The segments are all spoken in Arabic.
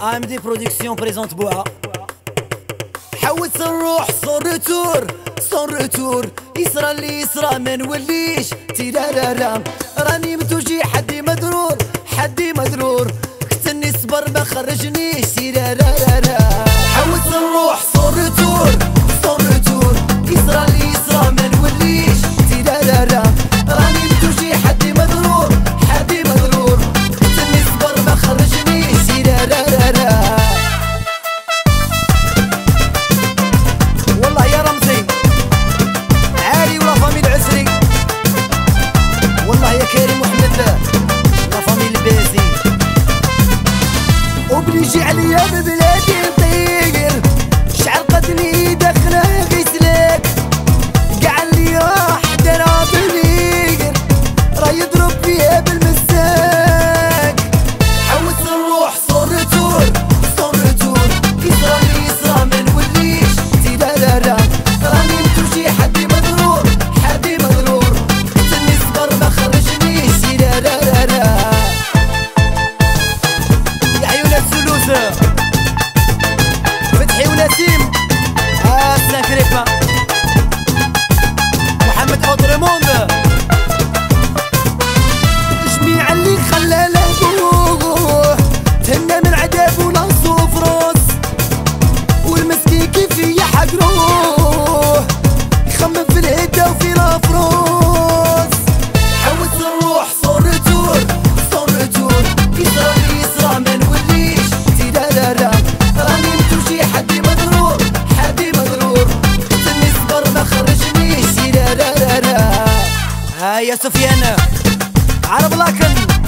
AMD Production présente Boa. حوس نروح صون روتور صون روتور يسرى اللي يسرى ما نوليش تي لا لا راني متوجي حدي مدرور حدي مدرور كتني صبر ما خرجنيش تي لا لا يجي عليا ببلادي نطير شعر قدني دخله غسلك. قاع اللي راح دراب النير راه يضرب فيها بال Maya Sofiana, Arab Lakan.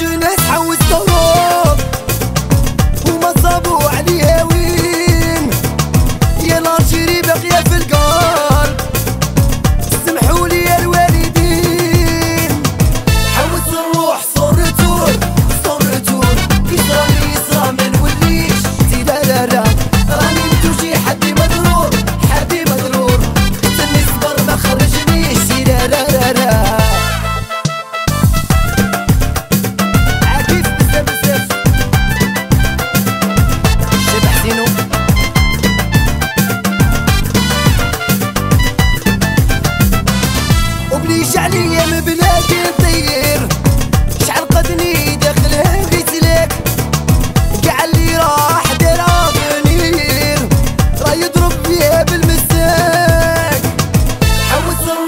جناح ما يتحوز طلب وما صابوا عليه وين. يا الارجيري باقية في القلب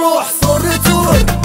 نروح صورتور